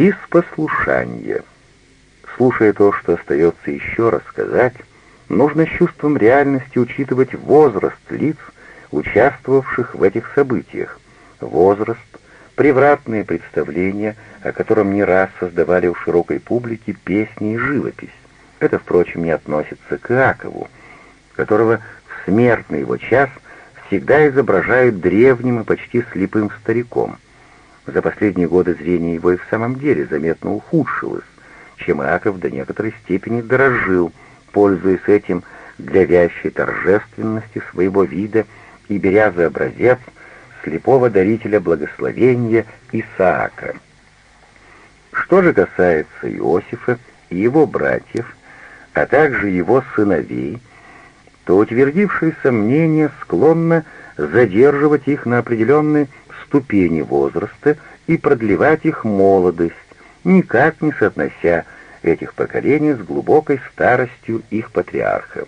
Из послушания. Слушая то, что остается еще рассказать, нужно с чувством реальности учитывать возраст лиц, участвовавших в этих событиях. Возраст, превратные представления, о котором не раз создавали у широкой публики песни и живопись. Это, впрочем, не относится к Иакову, которого в смертный его час всегда изображают древним и почти слепым стариком. За последние годы зрение его и в самом деле заметно ухудшилось, чем Иаков до некоторой степени дорожил, пользуясь этим для вящей торжественности своего вида и беря за образец слепого дарителя благословения Исаака. Что же касается Иосифа и его братьев, а также его сыновей, то утвердившееся мнение склонно задерживать их на определенной ступени возраста и продлевать их молодость, никак не соотнося этих поколений с глубокой старостью их патриарха.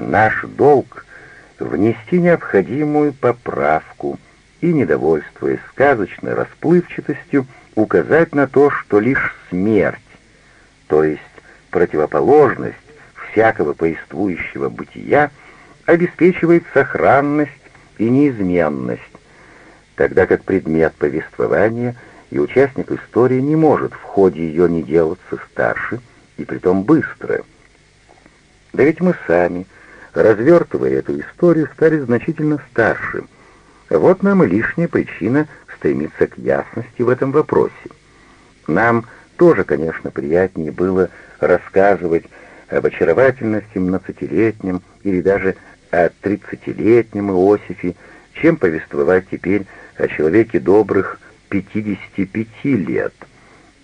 Наш долг — внести необходимую поправку и, недовольствуясь сказочной расплывчатостью, указать на то, что лишь смерть, то есть противоположность всякого повествующего бытия, обеспечивает сохранность и неизменность, тогда как предмет повествования и участник истории не может в ходе ее не делаться старше, и притом быстро. Да ведь мы сами, развертывая эту историю, стали значительно старше. Вот нам и лишняя причина стремиться к ясности в этом вопросе. Нам тоже, конечно, приятнее было рассказывать об очаровательно семнадцатилетнем или даже о тридцатилетнем Иосифе, чем повествовать теперь о человеке добрых 55 лет.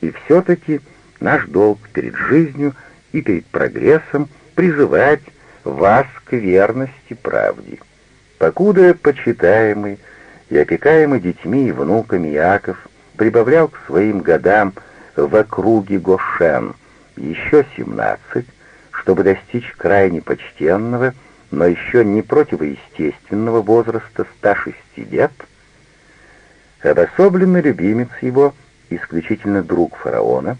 И все-таки наш долг перед жизнью и перед прогрессом призывать вас к верности правде. Покуда почитаемый и опекаемый детьми и внуками Яков прибавлял к своим годам в округе Гошен еще 17, чтобы достичь крайне почтенного, но еще не противоестественного возраста 106 лет, обособленный любимец его, исключительно друг фараона,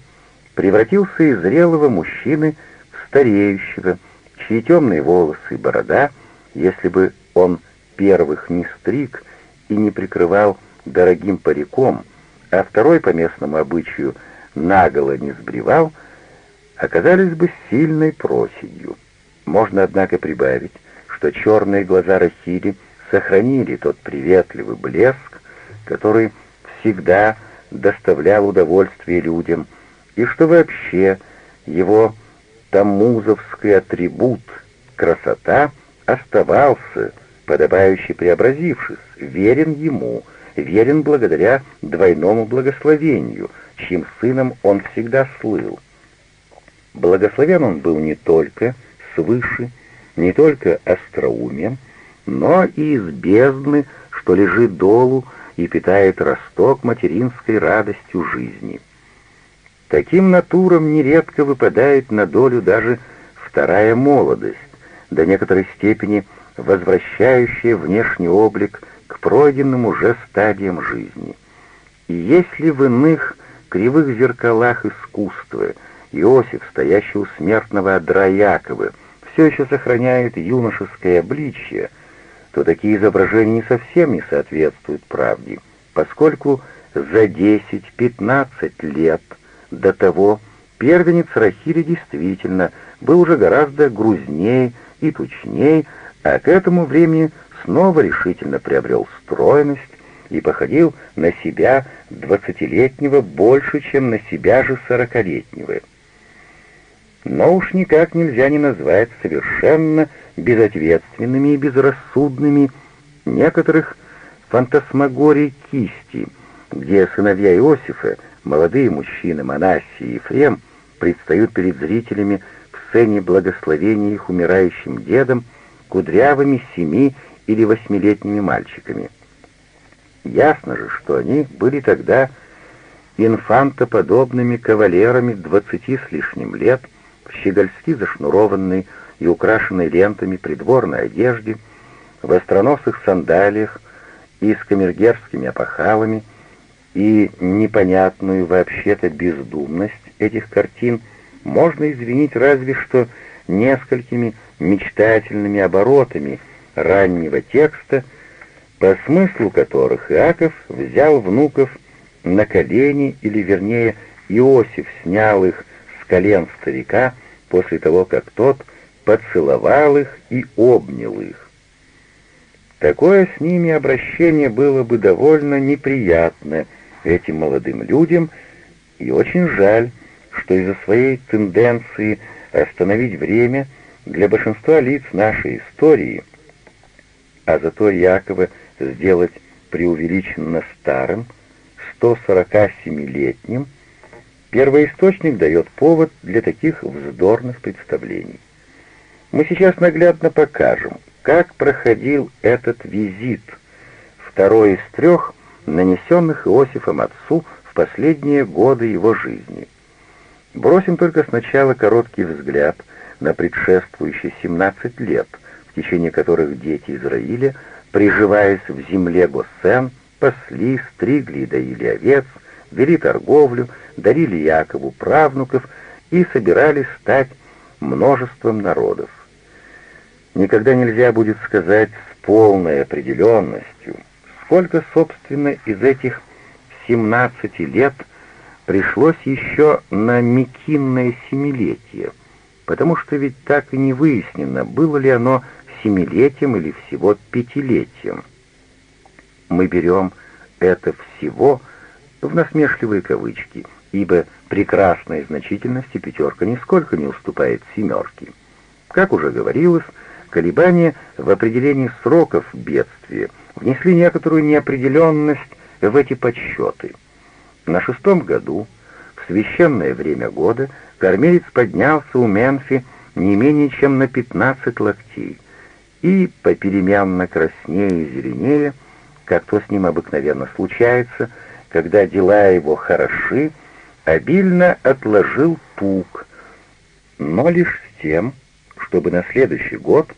превратился из зрелого мужчины в стареющего, чьи темные волосы и борода, если бы он первых не стриг и не прикрывал дорогим париком, а второй по местному обычаю наголо не сбривал, оказались бы сильной проседью. Можно, однако, прибавить, что черные глаза Рахили сохранили тот приветливый блеск, который всегда доставлял удовольствие людям, и что вообще его тамузовский атрибут красота оставался, подобающий преобразившись, верен ему, верен благодаря двойному благословению, чьим сыном он всегда слыл. Благословен он был не только свыше, не только остроумием, но и из бездны, что лежит долу и питает росток материнской радостью жизни. Таким натурам нередко выпадает на долю даже вторая молодость, до некоторой степени возвращающая внешний облик к пройденным уже стадиям жизни. И если в иных кривых зеркалах искусства Иосиф, стоящий у смертного одра Якова, все еще сохраняет юношеское обличье, то такие изображения совсем не соответствуют правде, поскольку за 10-15 лет до того первенец Рахири действительно был уже гораздо грузнее и тучнее, а к этому времени снова решительно приобрел стройность и походил на себя двадцатилетнего больше, чем на себя же сорокалетнего. Но уж никак нельзя не назвать совершенно безответственными и безрассудными некоторых фантасмагорий кисти, где сыновья Иосифа, молодые мужчины Манасси и Ефрем, предстают перед зрителями в сцене благословения их умирающим дедом кудрявыми семи- или восьмилетними мальчиками. Ясно же, что они были тогда инфантоподобными кавалерами двадцати с лишним лет, щегольски зашнурованной и украшенной лентами придворной одежде, в остроносых сандалиях и с камергерскими опахалами, и непонятную вообще-то бездумность этих картин можно извинить разве что несколькими мечтательными оборотами раннего текста, по смыслу которых Иаков взял внуков на колени, или вернее Иосиф снял их колен старика после того, как тот поцеловал их и обнял их. Такое с ними обращение было бы довольно неприятно этим молодым людям, и очень жаль, что из-за своей тенденции остановить время для большинства лиц нашей истории, а зато Якова сделать преувеличенно старым, 147-летним, первоисточник дает повод для таких вздорных представлений. Мы сейчас наглядно покажем, как проходил этот визит, второй из трех, нанесенных Иосифом отцу в последние годы его жизни. Бросим только сначала короткий взгляд на предшествующие 17 лет, в течение которых дети Израиля, приживаясь в земле Госсен, пасли, стригли и доили овец, вели торговлю, дарили Якову правнуков и собирались стать множеством народов. Никогда нельзя будет сказать с полной определенностью, сколько, собственно, из этих 17 лет пришлось еще на Микинное семилетие, потому что ведь так и не выяснено, было ли оно семилетием или всего пятилетием. Мы берем это «всего» в насмешливые кавычки, ибо прекрасной значительности пятерка нисколько не уступает семерке. Как уже говорилось, колебания в определении сроков бедствия внесли некоторую неопределенность в эти подсчеты. На шестом году, в священное время года, кормилец поднялся у Менфи не менее чем на 15 локтей, и, попеременно краснее и зеленее, как то с ним обыкновенно случается, когда дела его хороши, обильно отложил пук, но лишь с тем, чтобы на следующий год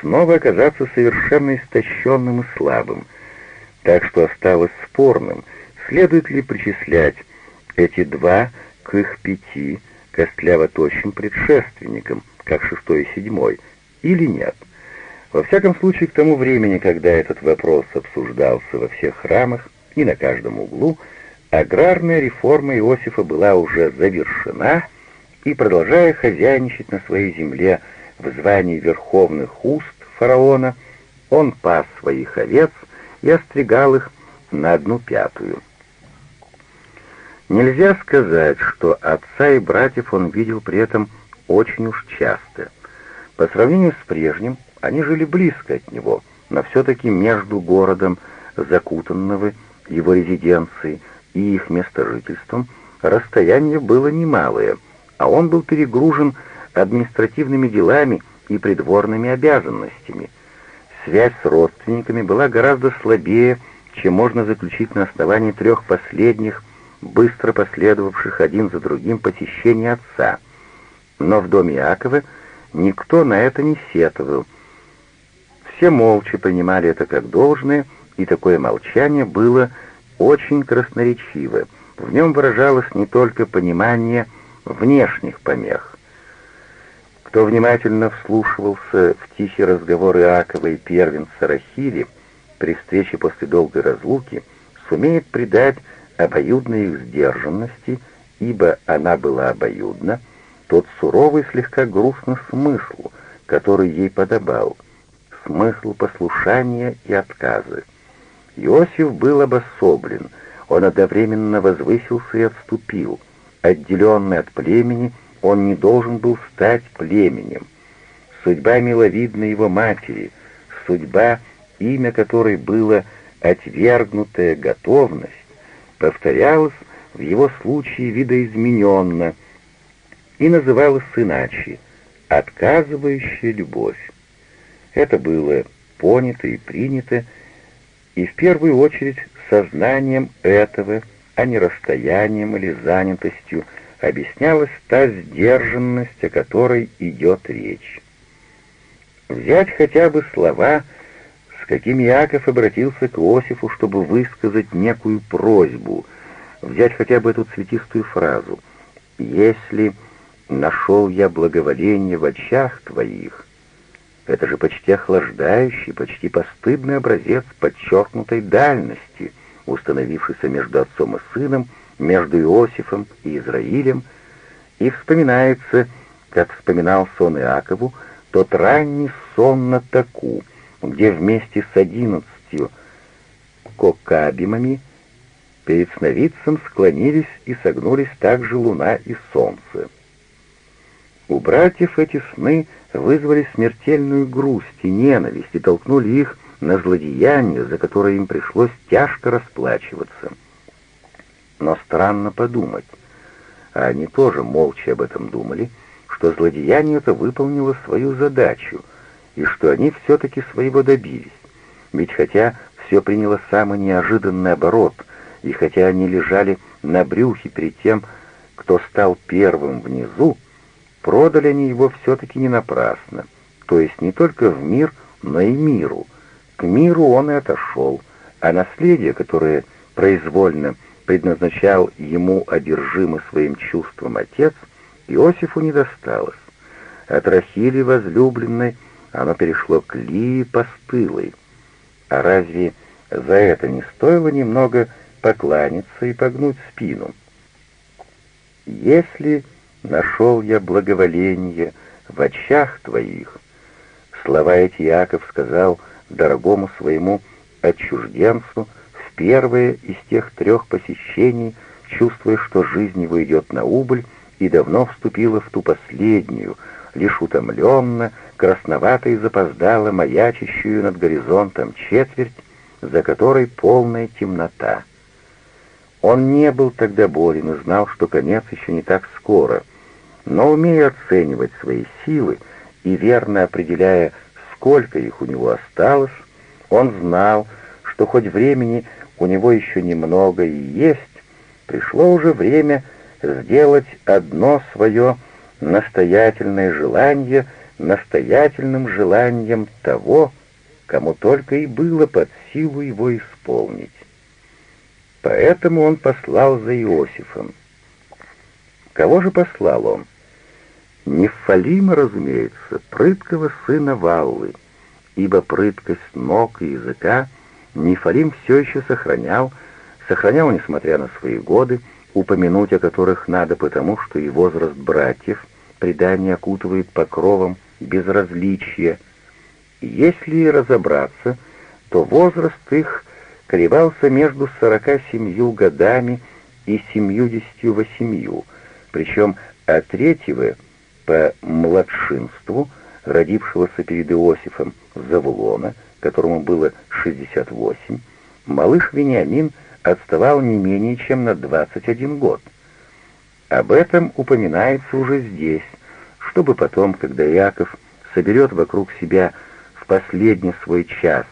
снова оказаться совершенно истощенным и слабым, так что осталось спорным, следует ли причислять эти два к их пяти костляво-тощим предшественникам, как шестой и седьмой, или нет. Во всяком случае, к тому времени, когда этот вопрос обсуждался во всех храмах и на каждом углу, аграрная реформа Иосифа была уже завершена, и, продолжая хозяйничать на своей земле, в звании верховных уст фараона, он пас своих овец и остригал их на одну пятую. Нельзя сказать, что отца и братьев он видел при этом очень уж часто. По сравнению с прежним, они жили близко от него, но все-таки между городом, закутанного его резиденцией и их местожительством, расстояние было немалое, а он был перегружен административными делами и придворными обязанностями. Связь с родственниками была гораздо слабее, чем можно заключить на основании трех последних, быстро последовавших один за другим посещений отца. Но в доме Якова никто на это не сетовал. Все молча принимали это как должное, и такое молчание было очень красноречиво. В нем выражалось не только понимание внешних помех. Кто внимательно вслушивался в тихий разговор Иакова и первенца Рахили при встрече после долгой разлуки, сумеет придать обоюдной их сдержанности, ибо она была обоюдна, тот суровый, слегка грустный смысл, который ей подобал, смысл послушания и отказа. Иосиф был обособлен, он одновременно возвысился и отступил, отделенный от племени, он не должен был стать племенем. Судьба миловидна его матери, судьба, имя которой было «отвергнутая готовность», повторялась в его случае видоизмененно и называлась иначе «отказывающая любовь». Это было понято и принято, и в первую очередь сознанием этого, а не расстоянием или занятостью, объяснялась та сдержанность, о которой идет речь. Взять хотя бы слова, с каким Яков обратился к Иосифу, чтобы высказать некую просьбу, взять хотя бы эту цветистую фразу «Если нашел я благоволение в очах твоих», это же почти охлаждающий, почти постыдный образец подчеркнутой дальности, установившийся между отцом и сыном, между Иосифом и Израилем, и вспоминается, как вспоминал сон Иакову, тот ранний сон на таку — где вместе с одиннадцатью кокабимами перед сновидцем склонились и согнулись также луна и солнце. У братьев эти сны вызвали смертельную грусть и ненависть и толкнули их на злодеяние, за которое им пришлось тяжко расплачиваться. Но странно подумать, а они тоже молча об этом думали, что злодеяние это выполнило свою задачу — и что они все-таки своего добились. Ведь хотя все приняло самый неожиданный оборот, и хотя они лежали на брюхе перед тем, кто стал первым внизу, продали они его все-таки не напрасно, то есть не только в мир, но и миру. К миру он и отошел, а наследие, которое произвольно предназначал ему одержимый своим чувством отец, Иосифу не досталось. От Рахили возлюбленной оно перешло к Лии постылой. А разве за это не стоило немного покланяться и погнуть спину? «Если нашел я благоволение в очах твоих», слова эти Яков сказал дорогому своему отчужденцу в первое из тех трех посещений, чувствуя, что жизнь его идет на убыль, и давно вступила в ту последнюю, лишь утомленно, красновато и запоздало маячащую над горизонтом четверть, за которой полная темнота. Он не был тогда болен и знал, что конец еще не так скоро, но, умея оценивать свои силы и верно определяя, сколько их у него осталось, он знал, что хоть времени у него еще немного и есть, пришло уже время сделать одно свое настоятельное желание настоятельным желанием того, кому только и было под силу его исполнить. Поэтому он послал за Иосифом. Кого же послал он? Нефалима, разумеется, прыткого сына Валлы, ибо прыткость ног и языка Нефалим все еще сохранял, сохранял, несмотря на свои годы, упомянуть о которых надо потому, что и возраст братьев предание окутывает покровом безразличия. Если разобраться, то возраст их колебался между 47 годами и 78, причем от третьего по младшинству, родившегося перед Иосифом Завулона, которому было 68, малыш Вениамин отставал не менее чем на 21 год. Об этом упоминается уже здесь, чтобы потом, когда Яков соберет вокруг себя в последний свой час,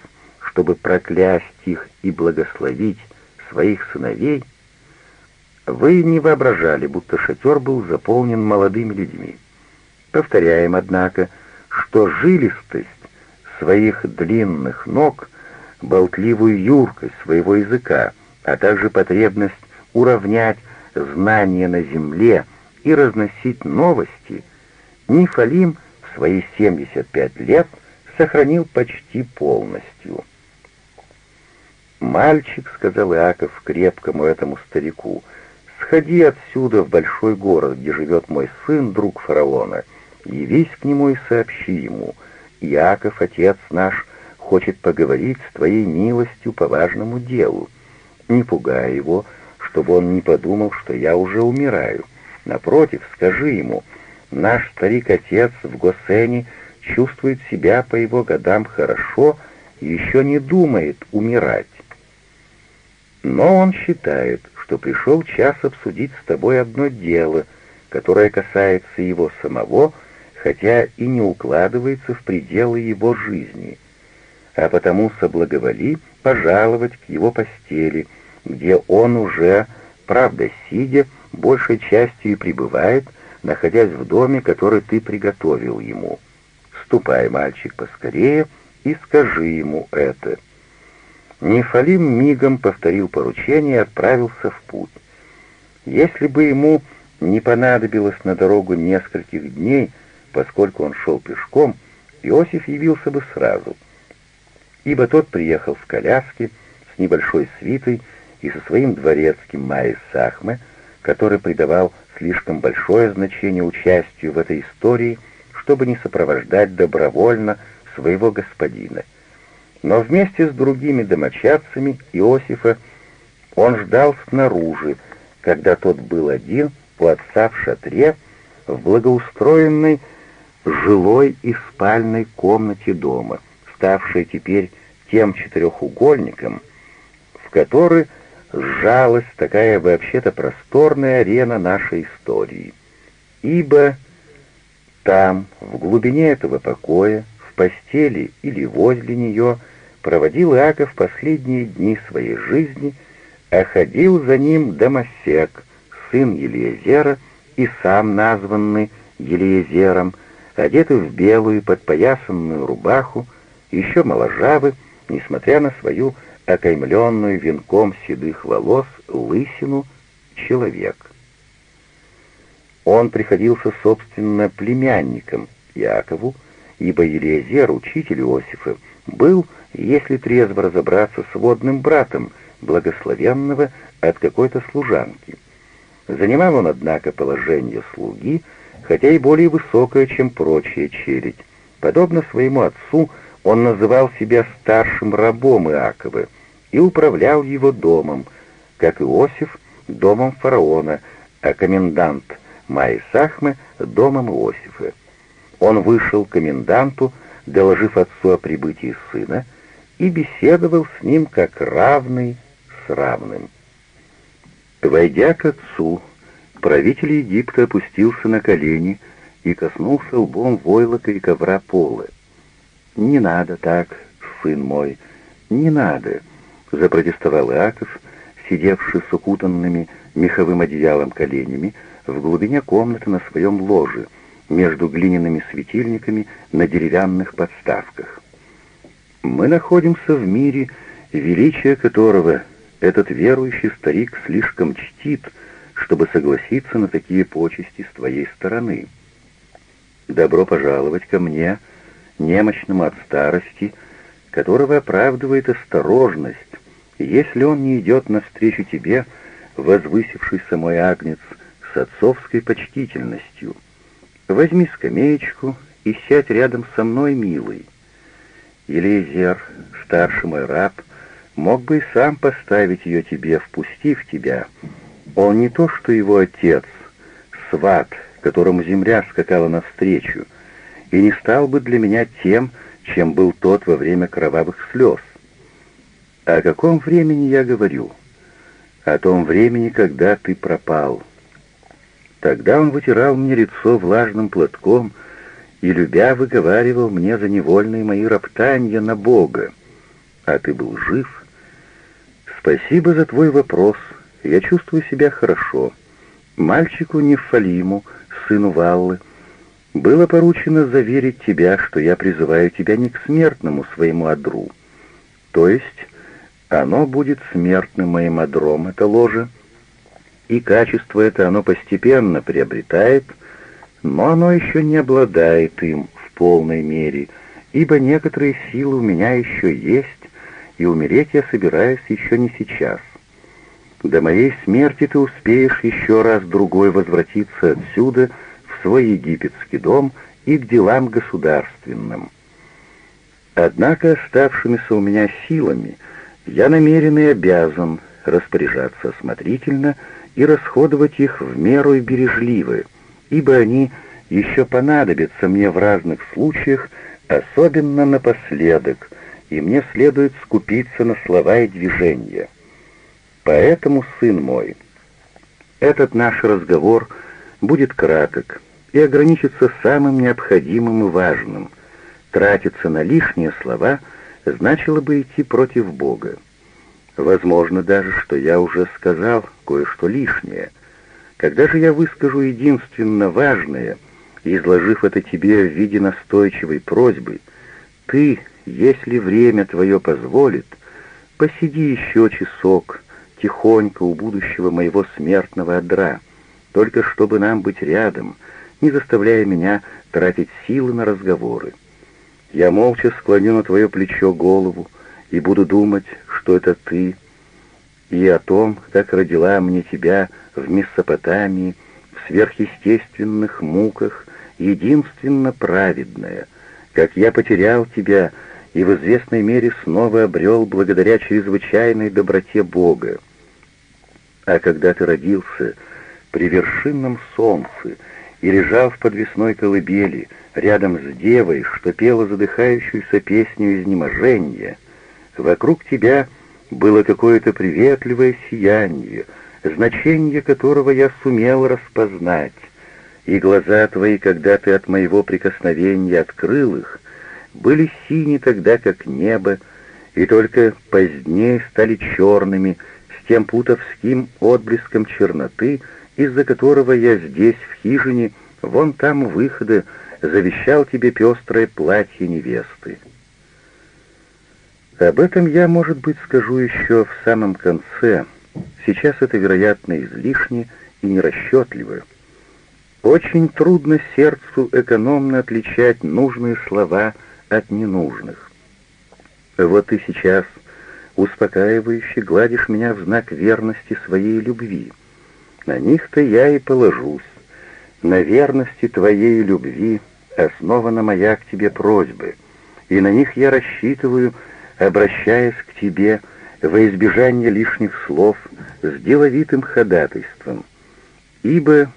чтобы проклясть их и благословить своих сыновей, вы не воображали, будто шатер был заполнен молодыми людьми. Повторяем, однако, что жилистость своих длинных ног, болтливую юркость своего языка, а также потребность уравнять знания на земле и разносить новости, Нифалим в свои 75 лет сохранил почти полностью. «Мальчик», — сказал Иаков крепкому этому старику, — «сходи отсюда в большой город, где живет мой сын, друг фараона, явись к нему и сообщи ему, Иаков, отец наш, хочет поговорить с твоей милостью по важному делу. Не пугай его, чтобы он не подумал, что я уже умираю. Напротив, скажи ему, наш старик-отец в Госене чувствует себя по его годам хорошо и еще не думает умирать. Но он считает, что пришел час обсудить с тобой одно дело, которое касается его самого, хотя и не укладывается в пределы его жизни, а потому соблаговоли пожаловать к его постели, где он уже, правда сидя, большей частью и пребывает, находясь в доме, который ты приготовил ему. Ступай, мальчик, поскорее, и скажи ему это». Нефалим мигом повторил поручение и отправился в путь. Если бы ему не понадобилось на дорогу нескольких дней, поскольку он шел пешком, Иосиф явился бы сразу, ибо тот приехал в коляске с небольшой свитой и со своим дворецким Майи Сахме, который придавал слишком большое значение участию в этой истории, чтобы не сопровождать добровольно своего господина. Но вместе с другими домочадцами Иосифа он ждал снаружи, когда тот был один у отца в шатре в благоустроенной жилой и спальной комнате дома, ставшей теперь тем четырехугольником, в который сжалась такая вообще-то просторная арена нашей истории. Ибо там, в глубине этого покоя, в постели или возле нее, проводил Иаков последние дни своей жизни, а ходил за ним Домосек, сын Елиезера и сам названный Елиезером, одетый в белую подпоясанную рубаху, еще моложавый, несмотря на свою окаймленную венком седых волос лысину, человек. Он приходился, собственно, племянником Якову, ибо Елиезер, учитель Иосифа, был, если трезво разобраться, сводным братом благословенного от какой-то служанки. Занимал он, однако, положение слуги, хотя и более высокое, чем прочая челядь. Подобно своему отцу, он называл себя старшим рабом Иакова и управлял его домом, как Иосиф — домом фараона, а комендант Майи Сахмы — домом Иосифа. Он вышел к коменданту, доложив отцу о прибытии сына, и беседовал с ним как равный с равным. Войдя к отцу, правитель Египта опустился на колени и коснулся лбом войлока и ковра пола. «Не надо так, сын мой, не надо», — запротестовал Иаков, сидевший с укутанными меховым одеялом коленями в глубине комнаты на своем ложе, между глиняными светильниками на деревянных подставках. «Мы находимся в мире, величие которого этот верующий старик слишком чтит, чтобы согласиться на такие почести с твоей стороны. Добро пожаловать ко мне, немощному от старости, которого оправдывает осторожность, если он не идет навстречу тебе, возвысившийся мой агнец, с отцовской почтительностью. Возьми скамеечку и сядь рядом со мной, милый. Елизер, старший мой раб, мог бы и сам поставить ее тебе, впустив тебя. Он не то, что его отец, сват, которому земля скакала навстречу, и не стал бы для меня тем, чем был тот во время кровавых слез. О каком времени я говорю? О том времени, когда ты пропал. Тогда он вытирал мне лицо влажным платком и, любя, выговаривал мне за невольные мои роптания на Бога. А ты был жив — «Спасибо за твой вопрос. Я чувствую себя хорошо. Мальчику Нефалиму, сыну Валлы, было поручено заверить тебя, что я призываю тебя не к смертному своему одру. То есть оно будет смертным моим одром, это ложе, и качество это оно постепенно приобретает, но оно еще не обладает им в полной мере, ибо некоторые силы у меня еще есть, и умереть я собираюсь еще не сейчас. До моей смерти ты успеешь еще раз другой возвратиться отсюда в свой египетский дом и к делам государственным. Однако оставшимися у меня силами я намерен и обязан распоряжаться осмотрительно и расходовать их в меру и бережливо, ибо они еще понадобятся мне в разных случаях, особенно напоследок, и мне следует скупиться на слова и движения. Поэтому, сын мой, этот наш разговор будет краток и ограничится самым необходимым и важным. Тратиться на лишние слова значило бы идти против Бога. Возможно даже, что я уже сказал кое-что лишнее. Когда же я выскажу единственно важное, изложив это тебе в виде настойчивой просьбы, ты, если время твое позволит, посиди еще часок, тихонько у будущего моего смертного одра, только чтобы нам быть рядом, не заставляя меня тратить силы на разговоры. Я молча склоню на твое плечо голову и буду думать, что это ты, и о том, как родила мне тебя в Месопотамии, в сверхъестественных муках, единственно праведная, как я потерял тебя и в известной мере снова обрел благодаря чрезвычайной доброте Бога. А когда ты родился при вершинном солнце и лежал в подвесной колыбели рядом с девой, что пела задыхающуюся песню изнеможения, вокруг тебя было какое-то приветливое сияние, значение которого я сумел распознать, и глаза твои, когда ты от моего прикосновения открыл их, были сини тогда, как небо, и только позднее стали черными, с тем путовским отблеском черноты, из-за которого я здесь, в хижине, вон там у выхода, завещал тебе пестрое платье невесты. Об этом я, может быть, скажу еще в самом конце. Сейчас это, вероятно, излишне и нерасчетливо. Очень трудно сердцу экономно отличать нужные слова от ненужных. Вот ты сейчас успокаивающе гладишь меня в знак верности своей любви. На них-то я и положусь. На верности твоей любви основана моя к тебе просьба, и на них я рассчитываю, обращаясь к тебе во избежание лишних слов с деловитым ходатайством. Ибо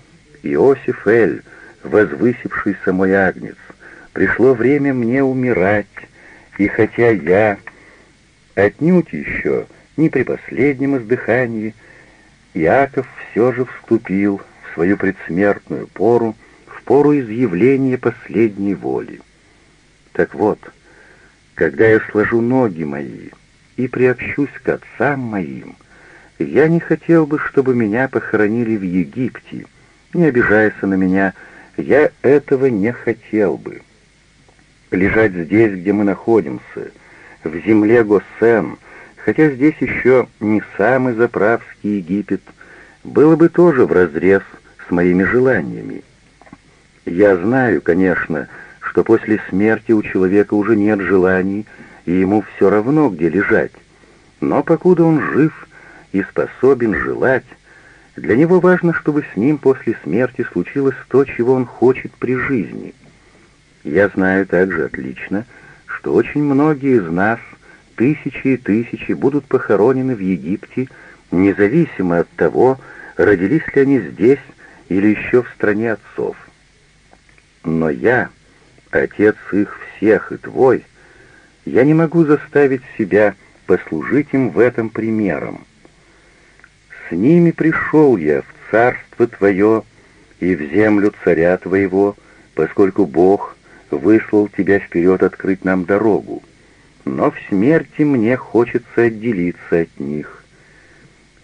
Иосиф Эль, возвысившийся мой агнец, пришло время мне умирать, и хотя я отнюдь еще не при последнем издыхании, Иаков все же вступил в свою предсмертную пору, в пору изъявления последней воли. Так вот, — когда я сложу ноги мои и приобщусь к отцам моим, я не хотел бы, чтобы меня похоронили в Египте. Не обижайся на меня, я этого не хотел бы. Лежать здесь, где мы находимся, в земле Госен, хотя здесь еще не самый заправский Египет, было бы тоже вразрез с моими желаниями. Я знаю, конечно, что после смерти у человека уже нет желаний, и ему все равно, где лежать. Но покуда он жив и способен желать, для него важно, чтобы с ним после смерти случилось то, чего он хочет при жизни. Я знаю также отлично, что очень многие из нас, тысячи и тысячи, будут похоронены в Египте, независимо от того, родились ли они здесь или еще в стране отцов. Но я Отец их всех и твой, я не могу заставить себя послужить им в этом примером. С ними пришел я в царство твое и в землю царя твоего, поскольку Бог выслал тебя вперед открыть нам дорогу. Но в смерти мне хочется отделиться от них.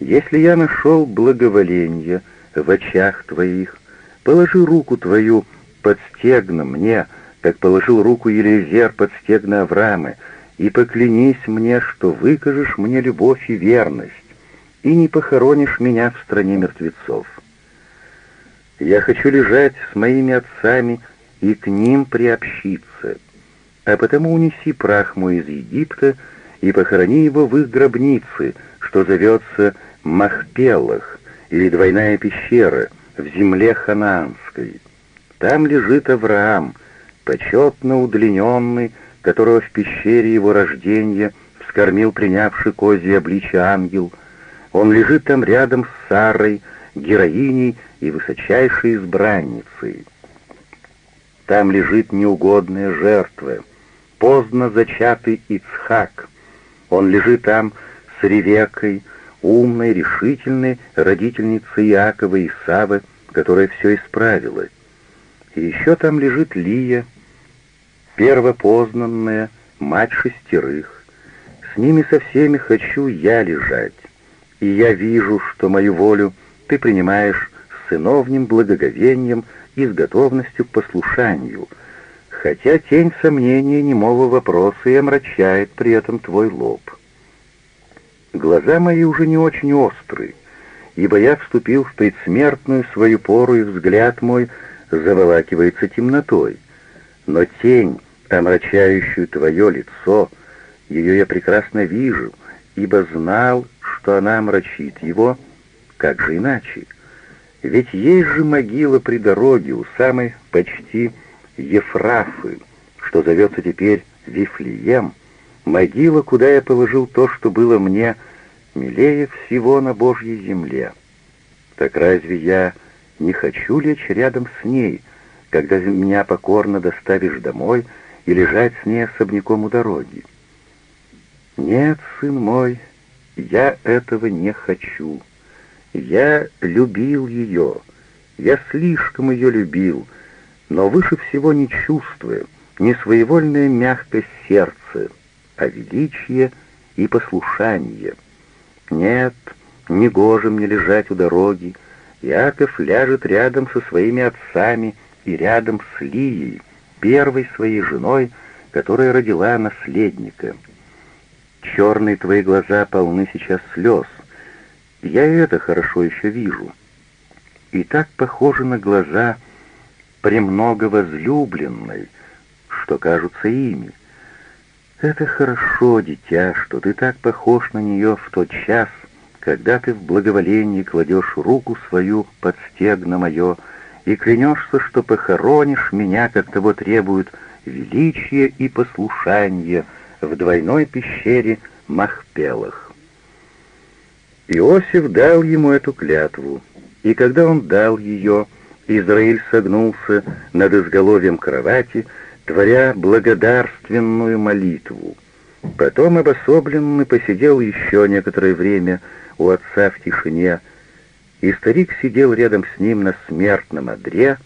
Если я нашел благоволение в очах твоих, положи руку твою под стегна мне, как положил руку Елизер под стегна Авраама, и поклянись мне, что выкажешь мне любовь и верность, и не похоронишь меня в стране мертвецов. Я хочу лежать с моими отцами и к ним приобщиться, а потому унеси прах мой из Египта и похорони его в их гробнице, что зовется Махпелах, или двойная пещера, в земле ханаанской. Там лежит Авраам — почетно удлиненный, которого в пещере его рождения вскормил принявший козье обличие ангел. Он лежит там рядом с Сарой, героиней и высочайшей избранницей. Там лежит неугодная жертва, поздно зачатый Ицхак. Он лежит там с Ревекой, умной, решительной родительницей Иакова и Савы, которая все исправила. И еще там лежит Лия, первопознанная, мать шестерых. С ними со всеми хочу я лежать, и я вижу, что мою волю ты принимаешь с сыновним благоговением и с готовностью к послушанию, хотя тень сомнения немого вопроса и омрачает при этом твой лоб. Глаза мои уже не очень острые, ибо я вступил в предсмертную свою пору, и взгляд мой заволакивается темнотой. Но тень, омрачающую твое лицо, ее я прекрасно вижу, ибо знал, что она омрачит его, как же иначе? Ведь есть же могила при дороге у самой почти Ефрафы, что зовется теперь Вифлеем, могила, куда я положил то, что было мне милее всего на Божьей земле. Так разве я не хочу лечь рядом с ней, когда меня покорно доставишь домой и лежать с ней особняком у дороги? Нет, сын мой, я этого не хочу. Я любил ее, я слишком ее любил, но выше всего не чувствуя, не своевольная мягкость сердца, а величие и послушание. Нет, не гоже мне лежать у дороги, Яков ляжет рядом со своими отцами и рядом с Лией, первой своей женой, которая родила наследника. Черные твои глаза полны сейчас слез. Я это хорошо еще вижу. И так похожи на глаза премного возлюбленной, что кажутся ими. Это хорошо, дитя, что ты так похож на нее в тот час, когда ты в благоволении кладешь руку свою под стегно мое и клянешься, что похоронишь меня, как того требует величие и послушание в двойной пещере Махпелах. Иосиф дал ему эту клятву, и когда он дал ее, Израиль согнулся над изголовьем кровати, творя благодарственную молитву. Потом обособленный посидел еще некоторое время, у отца в тишине, и старик сидел рядом с ним на смертном одре,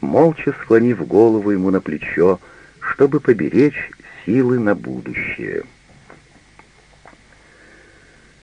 молча склонив голову ему на плечо, чтобы поберечь силы на будущее.